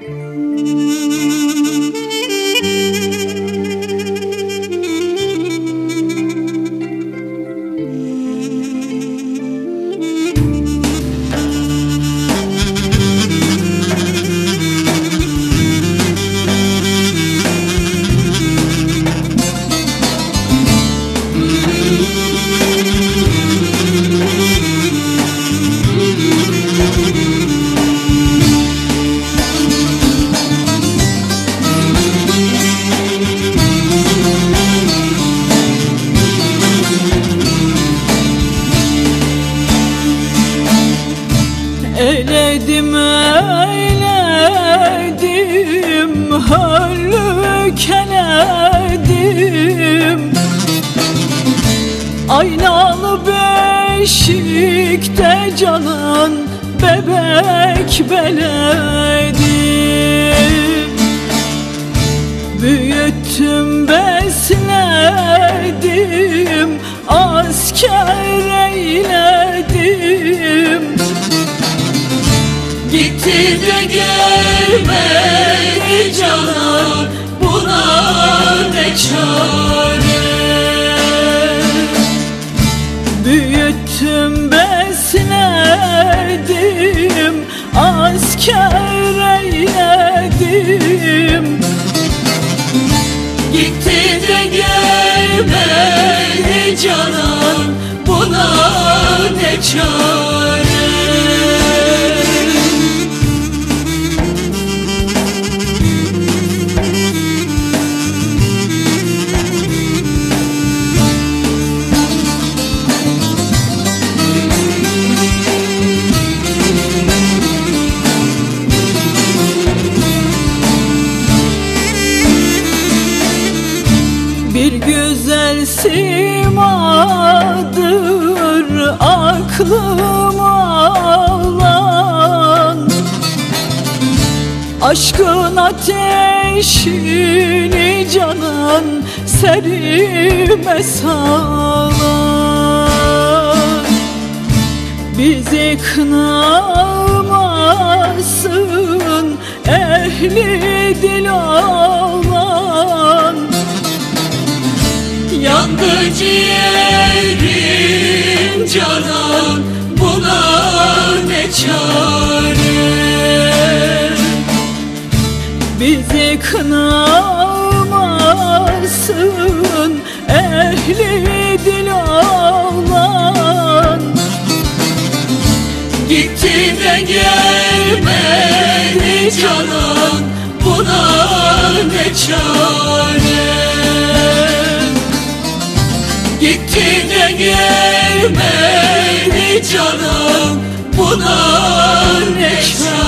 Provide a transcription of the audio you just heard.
Eyledim eyledim Höllük eledim Aynalı beşikte canın Bebek beledim Büyüttüm besledim Asker Gitti de gelmedi canan Buna ne çare? Büyüttüm besledim Asker eyledim Gitti de gelmedi canan Buna ne çare simadır aklıma alan Aşkın ateşini canan serime salan Bizi kınamasın ehli dil Yandı ciğerim canan Buna ne çare? Bizi kınamasın ehli dil olan. Gitti de gelmedi canan Buna ne çare Gitti de gelmedi Buna ne çare